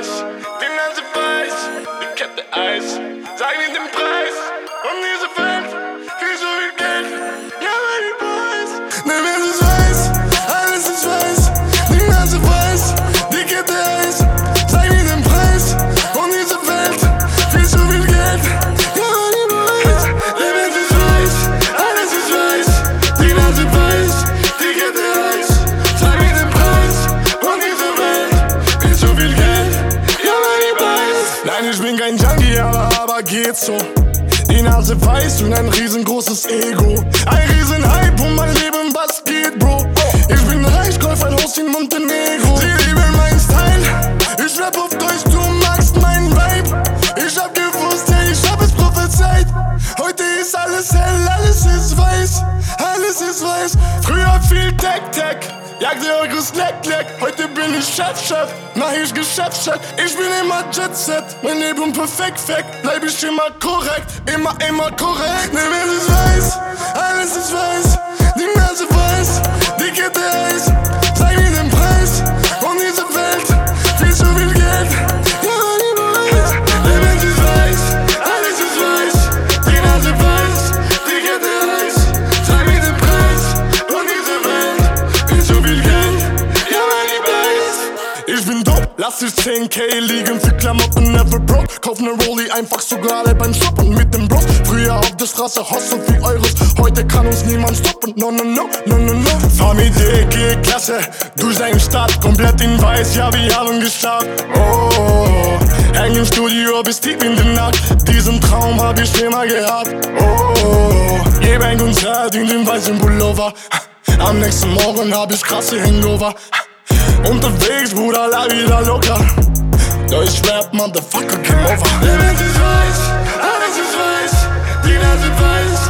nice, be nice. Bin kein Junkie, aber, aber geht so. Die Nase weiß und ein riesengroßes Ego. Ein riesen Hype um mein Leben, was alles hell, alles ist weiß. Alles ist weiß. Früher viel Tech-Tech. Jagde eure Slack, Leck. Heute bin ich Chef, Chef. Mach ich Geschäftschef. Ich bin immer Jet Set. Mein Leben perfekt, fact. Bleib ich immer korrekt. Immer, immer korrekt. Ne, wenn es weiß. Alles ist weiß. Lass ich 10k liegen für Klamotten, never broke. Kauf ne Rolli einfach so gerade beim Shoppen mit dem Bros. Früher auf der Straße hustle wie Euros. Heute kann uns niemand stoppen. No, no, no, no, no, no. Familie, G-Klasse. Durch eine Stadt, komplett in weiß. Ja, wir haben geschafft. Oh, häng im Studio bis tief in die Nacht. Diesen Traum hab ich immer gehabt. Oh, gebe ein Konzert in dem weißen Pullover. Am nächsten Morgen hab ich krasse Hangover. Unterwegs, Bruder, la vida loca. Deutsch Rap, Motherfucker, game over. Die Welt ist weiß, alles ist weiß, die Welt weiß.